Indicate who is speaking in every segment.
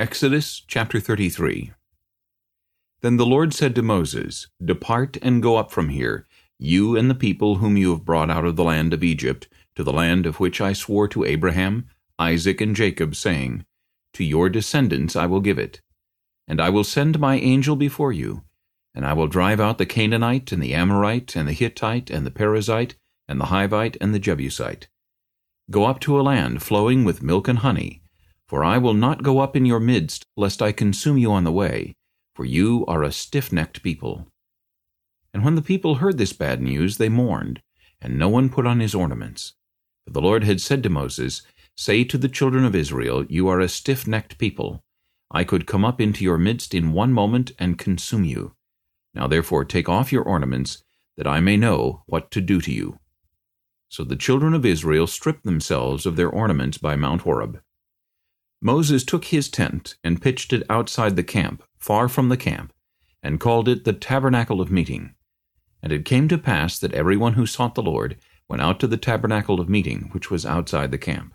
Speaker 1: Exodus chapter 33 Then the Lord said to Moses, Depart and go up from here, you and the people whom you have brought out of the land of Egypt, to the land of which I swore to Abraham, Isaac, and Jacob, saying, To your descendants I will give it. And I will send my angel before you, and I will drive out the Canaanite, and the Amorite, and the Hittite, and the Perizzite, and the Hivite, and the Jebusite. Go up to a land flowing with milk and honey, for I will not go up in your midst, lest I consume you on the way, for you are a stiff-necked people. And when the people heard this bad news, they mourned, and no one put on his ornaments. For the Lord had said to Moses, Say to the children of Israel, You are a stiff-necked people. I could come up into your midst in one moment and consume you. Now therefore take off your ornaments, that I may know what to do to you. So the children of Israel stripped themselves of their ornaments by Mount Horeb. Moses took his tent and pitched it outside the camp, far from the camp, and called it the tabernacle of meeting. And it came to pass that everyone who sought the Lord went out to the tabernacle of meeting, which was outside the camp.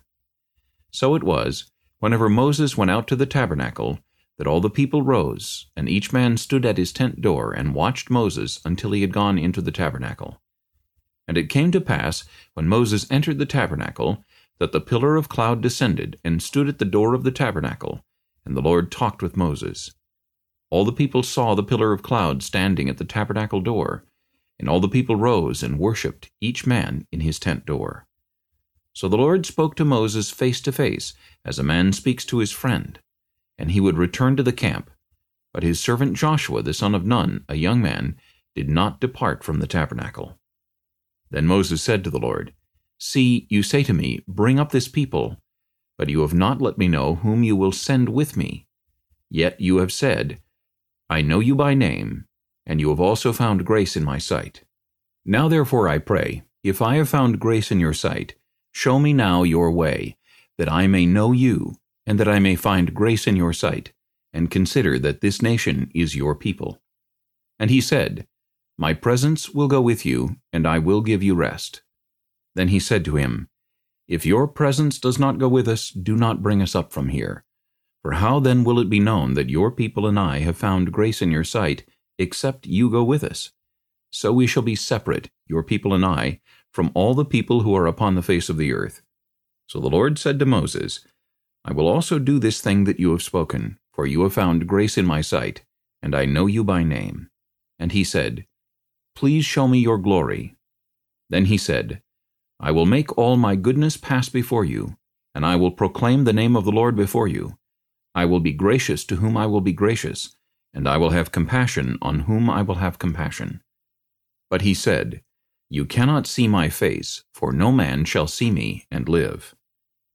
Speaker 1: So it was, whenever Moses went out to the tabernacle, that all the people rose, and each man stood at his tent door and watched Moses until he had gone into the tabernacle. And it came to pass, when Moses entered the tabernacle, that the pillar of cloud descended and stood at the door of the tabernacle, and the Lord talked with Moses. All the people saw the pillar of cloud standing at the tabernacle door, and all the people rose and worshipped, each man in his tent door. So the Lord spoke to Moses face to face, as a man speaks to his friend, and he would return to the camp. But his servant Joshua the son of Nun, a young man, did not depart from the tabernacle. Then Moses said to the Lord, See, you say to me, Bring up this people, but you have not let me know whom you will send with me. Yet you have said, I know you by name, and you have also found grace in my sight. Now therefore I pray, if I have found grace in your sight, show me now your way, that I may know you, and that I may find grace in your sight, and consider that this nation is your people. And he said, My presence will go with you, and I will give you rest. Then he said to him, If your presence does not go with us, do not bring us up from here. For how then will it be known that your people and I have found grace in your sight, except you go with us? So we shall be separate, your people and I, from all the people who are upon the face of the earth. So the Lord said to Moses, I will also do this thing that you have spoken, for you have found grace in my sight, and I know you by name. And he said, Please show me your glory. Then he said, I will make all my goodness pass before you, and I will proclaim the name of the Lord before you. I will be gracious to whom I will be gracious, and I will have compassion on whom I will have compassion. But he said, You cannot see my face, for no man shall see me and live.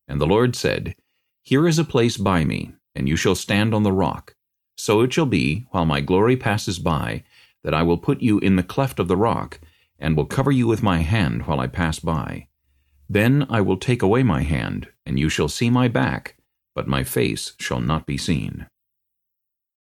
Speaker 1: And the Lord said, Here is a place by me, and you shall stand on the rock. So it shall be, while my glory passes by, that I will put you in the cleft of the rock, and will cover you with my hand while I pass by. Then I will take away my hand, and you shall see my back, but my face shall not be seen.